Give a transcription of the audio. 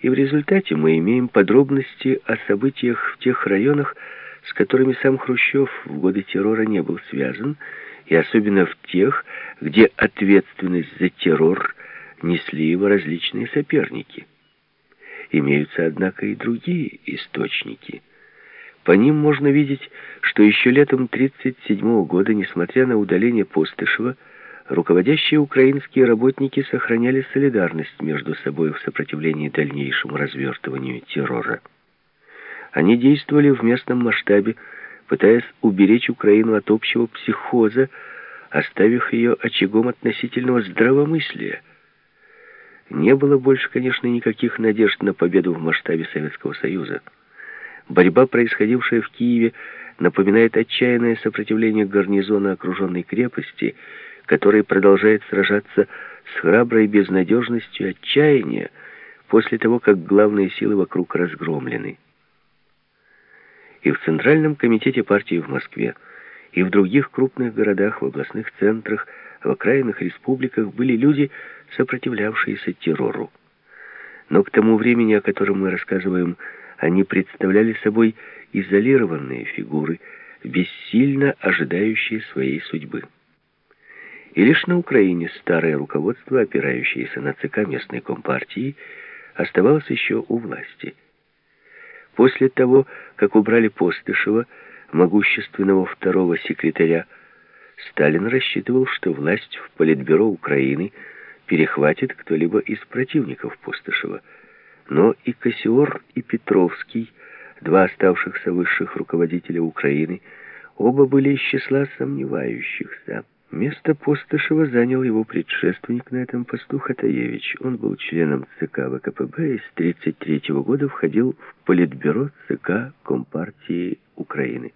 И в результате мы имеем подробности о событиях в тех районах, с которыми сам Хрущев в годы террора не был связан, и особенно в тех, где ответственность за террор несли его различные соперники. Имеются, однако, и другие источники. По ним можно видеть, что еще летом 1937 года, несмотря на удаление Постышева, руководящие украинские работники сохраняли солидарность между собой в сопротивлении дальнейшему развертыванию террора. Они действовали в местном масштабе, пытаясь уберечь Украину от общего психоза, оставив ее очагом относительного здравомыслия. Не было больше, конечно, никаких надежд на победу в масштабе Советского Союза. Борьба, происходившая в Киеве, напоминает отчаянное сопротивление гарнизона окруженной крепости, который продолжает сражаться с храброй безнадежностью отчаяния после того, как главные силы вокруг разгромлены. И в Центральном комитете партии в Москве, и в других крупных городах, в областных центрах, в окраинных республиках были люди, сопротивлявшиеся террору. Но к тому времени, о котором мы рассказываем, они представляли собой изолированные фигуры, бессильно ожидающие своей судьбы. И лишь на Украине старое руководство, опирающееся на ЦК местной компартии, оставалось еще у власти – После того, как убрали Постышева, могущественного второго секретаря, Сталин рассчитывал, что власть в Политбюро Украины перехватит кто-либо из противников Постышева. Но и Кассиор, и Петровский, два оставшихся высших руководителя Украины, оба были из числа сомневающихся. Место Постышева занял его предшественник на этом посту Хатаевич. Он был членом ЦК ВКПБ и с 1933 года входил в Политбюро ЦК Компартии Украины.